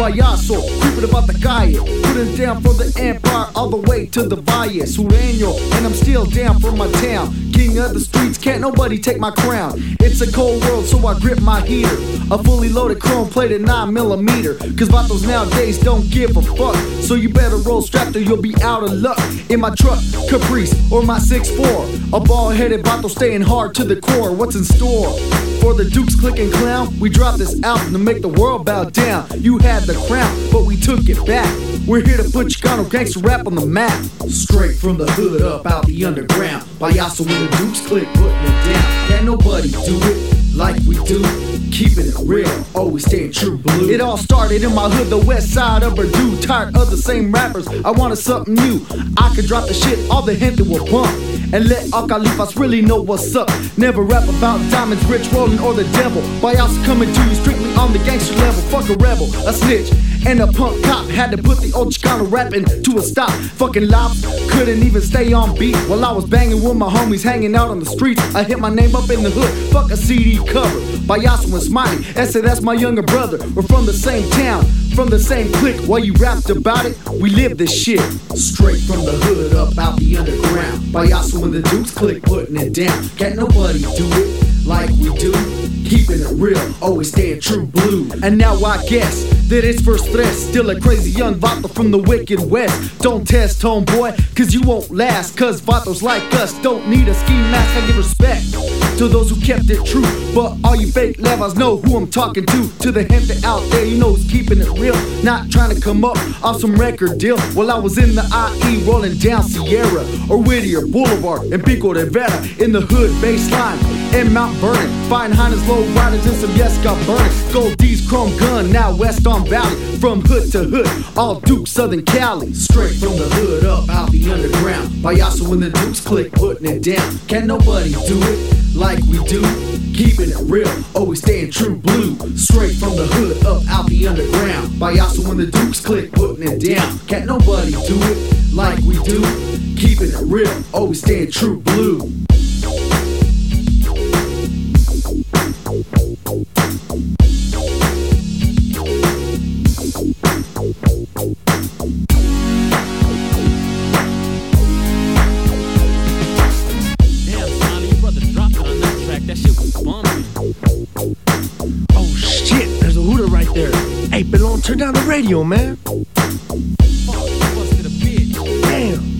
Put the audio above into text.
payaso, creeping about the calle, putting down for the empire all the way to the Valle, Sureño, and I'm still down for my town. King of the streets, can't nobody take my crown. It's a cold world, so I grip my heater. A fully loaded chrome plated 9 millimeter. Cause vatos nowadays don't give a fuck. So you better roll strapped or you'll be out of luck. In my truck, Caprice, or my 6'4. A bald headed vato staying hard to the core. What's in store? For the Dukes clicking clown, we dropped this album to make the world bow down. You had the crown, but we took it back. We're here to put Chicano gangster rap on the map. Straight from the hood up out the underground. Payaso when the Dukes click, putting it down. Can't nobody do it like we do. Keeping it real, always staying true blue. It all started in my hood, the west side of Purdue. Tired of the same rappers, I wanted something new. I could drop the shit, all the gente will bump. And let all califas really know what's up. Never rap about diamonds, rich rolling, or the devil. Payaso coming to you strictly on the gangster level. Fuck a rebel, a snitch, and a punk cop. Had to put the old Chicano rapping to a stop. Fucking lops couldn't even stay on beat while I was banging with my homies hanging out on the streets. I hit my name up in the hood, fuck a CD cover. Payaso and Smiley, and say that's my younger brother. We're from the same town, from the same clique. While you rapped about it, we live this shit. Straight from the hood up out the underground. Payaso and the Dukes click putting it down. Can't nobody do it like we do. Keeping it real, always staying true blue. And now I guess that it's for stress. Still a crazy young vato from the wicked west. Don't test, homeboy, cause you won't last. Cause vatos like us don't need a ski mask. I give respect to those who kept it true. But all you fake levels know who I'm talking to. To the gente out there, you know who's keeping it real. Not trying to come up off some record deal. While I was in the IE rolling down Sierra or Whittier Boulevard and Pico Rivera in the hood baseline in Mount Vernon. Fine Hines, low riders and some yes got burning. Gold D's chrome gun now West on Valley. From hood to hood, all Duke Southern Cali. Straight from the hood up out the underground. Payaso when the Dukes click putting it down. Can't nobody do it like we do. Keeping it real, always staying true blue. Straight from the hood up out the underground. Payaso when the Dukes click putting it down. Can't nobody do it like we do. Keeping it real, always staying true blue. Turn down the radio, man. Damn.